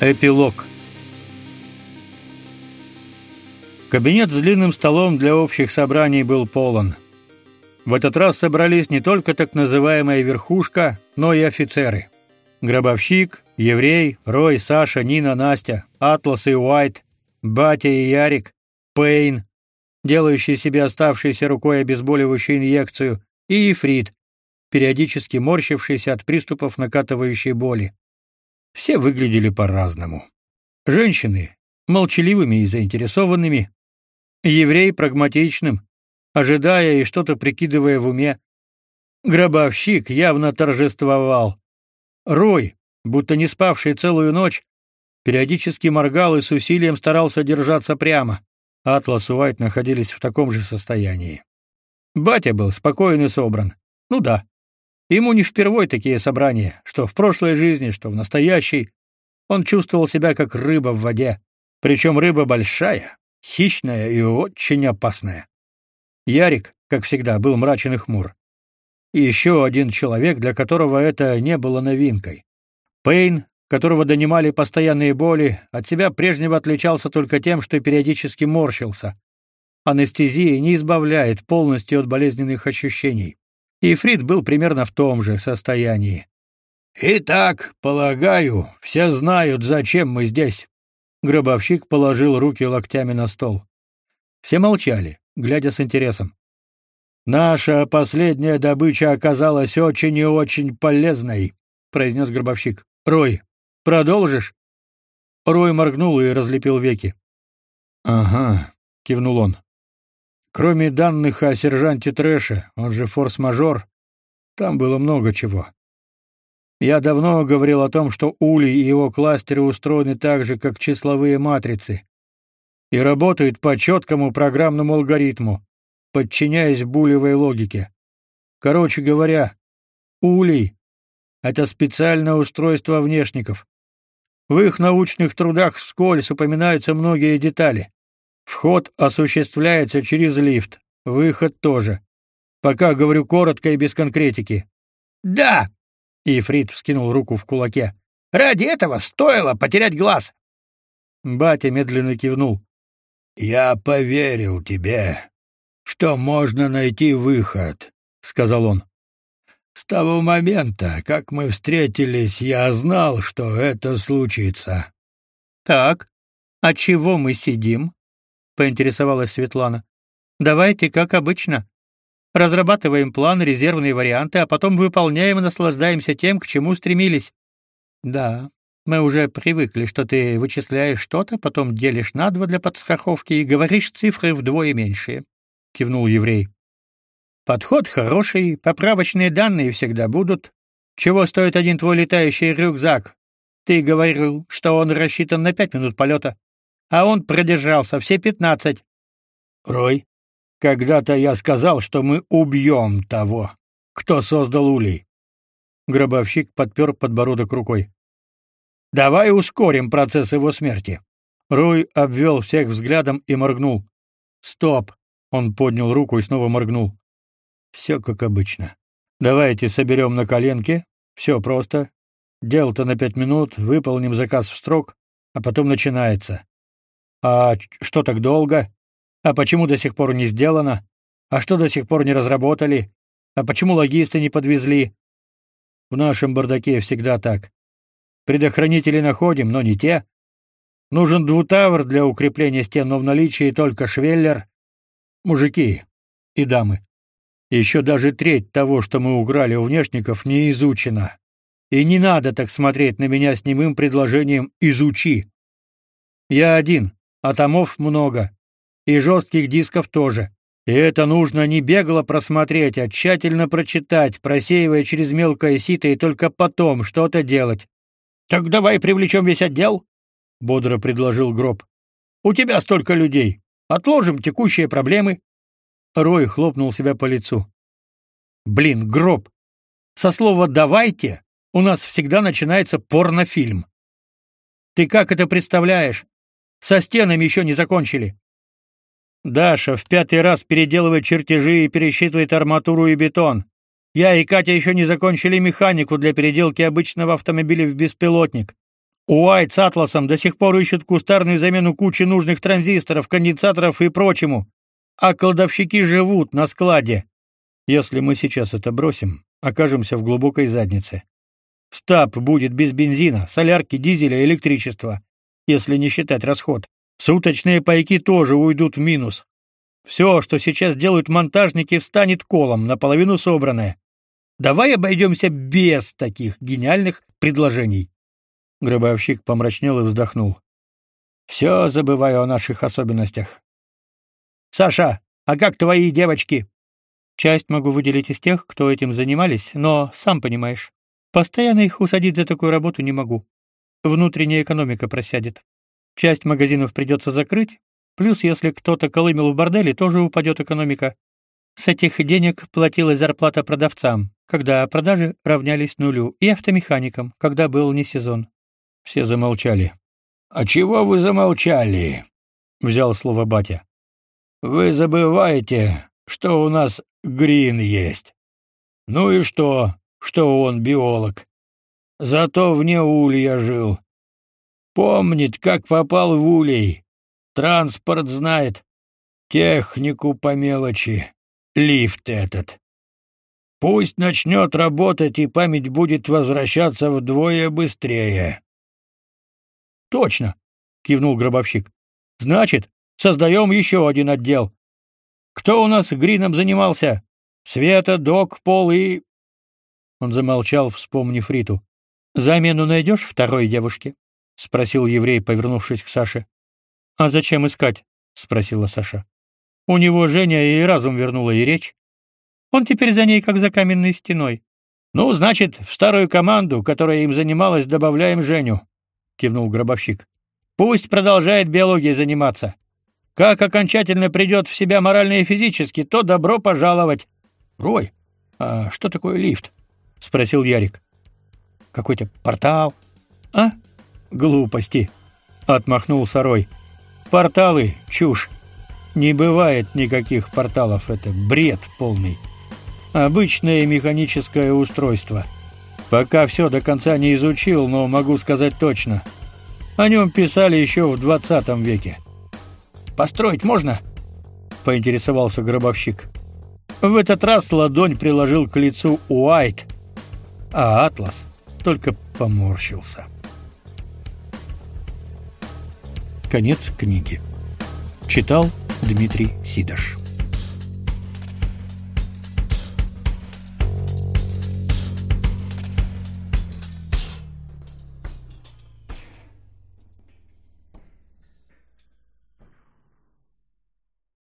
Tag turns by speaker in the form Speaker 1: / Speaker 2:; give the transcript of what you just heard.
Speaker 1: Эпилог. Кабинет с длинным столом для общих собраний был полон. В этот раз собрались не только так называемая верхушка, но и офицеры. Гробовщик, Еврей, Рой, Саша, Нина, Настя, Атлас и Уайт, Батя и Ярик, Пейн, делающий себе оставшейся рукой обезболивающую инъекцию, и Ефрит, периодически морщившийся от приступов накатывающей боли. Все выглядели по-разному. Женщины молчаливыми и заинтересованными, еврей прагматичным, ожидая и что-то прикидывая в уме. Гробовщик явно торжествовал. Рой, будто не спавший целую ночь, периодически моргал и с усилием старался держаться прямо. Атлас и Уайт находились в таком же состоянии. Батя был спокоен и собран. Ну да, Ему не впервой такие собрания, что в прошлой жизни, что в настоящей. Он чувствовал себя как рыба в воде, причем рыба большая, хищная и очень опасная. Ярик, как всегда, был мрачен и хмур. И еще один человек, для которого это не было новинкой. Пейн, которого донимали постоянные боли, от себя прежнего отличался только тем, что периодически морщился. Анестезия не избавляет полностью от болезненных ощущений и Фрид был примерно в том же состоянии. «Итак, полагаю, все знают, зачем мы здесь». Гробовщик положил руки локтями на стол. Все молчали, глядя с интересом. «Наша последняя добыча оказалась очень и очень полезной», — произнес гробовщик. «Рой, продолжишь?» Рой моргнул и разлепил веки. «Ага», — кивнул он. Кроме данных о сержанте Трэше, он же форс-мажор, там было много чего. Я давно говорил о том, что Ули и его кластеры устроены так же, как числовые матрицы, и работают по четкому программному алгоритму, подчиняясь булевой логике. Короче говоря, Ули — это специальное устройство внешников. В их научных трудах вскользь упоминаются многие детали. Вход осуществляется через лифт, выход тоже. Пока говорю коротко и без конкретики. Да. Ифрит вскинул руку в кулаке. Ради этого стоило потерять глаз. Батя медленно кивнул. Я поверил тебе, что можно найти выход, сказал он. С того момента, как мы встретились, я знал, что это случится. Так, а чего мы сидим? Поинтересовалась Светлана. Давайте, как обычно. Разрабатываем план, резервные варианты, а потом выполняем и наслаждаемся тем, к чему стремились. Да, мы уже привыкли, что ты вычисляешь что-то, потом делишь на два для подстраховки и говоришь цифры вдвое меньшие, кивнул еврей. Подход хороший, поправочные данные всегда будут. Чего стоит один твой летающий рюкзак? Ты говорил, что он рассчитан на пять минут полета а он продержался все пятнадцать. Рой, когда-то я сказал, что мы убьем того, кто создал улей. Гробовщик подпер подбородок рукой. Давай ускорим процесс его смерти. Рой обвел всех взглядом и моргнул. Стоп. Он поднял руку и снова моргнул. Все как обычно. Давайте соберем на коленке. Все просто. Дело-то на пять минут, выполним заказ в срок, а потом начинается. А что так долго? А почему до сих пор не сделано? А что до сих пор не разработали? А почему логисты не подвезли? В нашем бардаке всегда так. Предохранители находим, но не те. Нужен двутавр для укрепления стен, но в наличии только швеллер. Мужики и дамы. Еще даже треть того, что мы украли у внешников, не изучена. И не надо так смотреть на меня с немым предложением «изучи». Я один, а томов много. И жестких дисков тоже. И это нужно не бегло просмотреть, а тщательно прочитать, просеивая через мелкое сито и только потом что-то делать. Так давай привлечем весь отдел, бодро предложил Гроб. У тебя столько людей. Отложим текущие проблемы. Рой хлопнул себя по лицу. Блин, Гроб. Со слова давайте у нас всегда начинается порнофильм. Ты как это представляешь? Со стенами еще не закончили. Даша в пятый раз переделывает чертежи и пересчитывает арматуру и бетон. Я и Катя еще не закончили механику для переделки обычного автомобиля в беспилотник. Уайт с Атласом до сих пор ищут кустарную замену кучи нужных транзисторов, конденсаторов и прочему. А кладовщики живут на складе. Если мы сейчас это бросим, окажемся в глубокой заднице. Стаб будет без бензина, солярки, дизеля, электричества, если не считать расход. Суточные пайки тоже уйдут в минус. Все, что сейчас делают монтажники, встанет колом, наполовину собранное. Давай обойдемся без таких гениальных предложений. Гробовщик помрачнел и вздохнул. Все забываю о наших особенностях. Саша, а как твои девочки? Часть могу выделить из тех, кто этим занимались, но сам понимаешь, постоянно их усадить за такую работу не могу. Внутренняя экономика просядет. Часть магазинов придется закрыть, плюс если кто-то колымел в борделе, тоже упадет экономика. С этих денег платилась зарплата продавцам, когда продажи равнялись нулю, и автомеханикам, когда был не сезон. Все замолчали. «А чего вы замолчали?» — взял слово батя. «Вы забываете, что у нас Грин есть. Ну и что, что он биолог? Зато вне улья жил. Помнит, как попал в улей. Транспорт знает. Технику по мелочи. Лифт этот. Пусть начнет работать, и память будет возвращаться вдвое быстрее. Точно, кивнул гробовщик. Значит, создаем еще один отдел. Кто у нас грином занимался? Света, док, пол и Он замолчал, вспомнив Риту. Замену найдешь второй девушке? спросил еврей, повернувшись к Саше. А зачем искать? спросила Саша. У него Женя и разум вернула и речь. Он теперь за ней как за каменной стеной. Ну, значит, в старую команду, которая им занималась, добавляем Женю, кивнул гробовщик. Пусть продолжает биологией заниматься. Как окончательно придет в себя морально и физически, то добро пожаловать. Рой, а что такое лифт? спросил Ярик. Какой-то портал? А? Глупости, отмахнулся Рой. Порталы чушь. Не бывает никаких порталов, это бред полный. Обычное механическое устройство. Пока все до конца не изучил, но могу сказать точно. О нем писали еще в 20 веке. Построить можно? поинтересовался гробовщик. В этот раз ладонь приложил к лицу Уайт, а Атлас только поморщился. Конец книги. Читал Дмитрий Сидаш.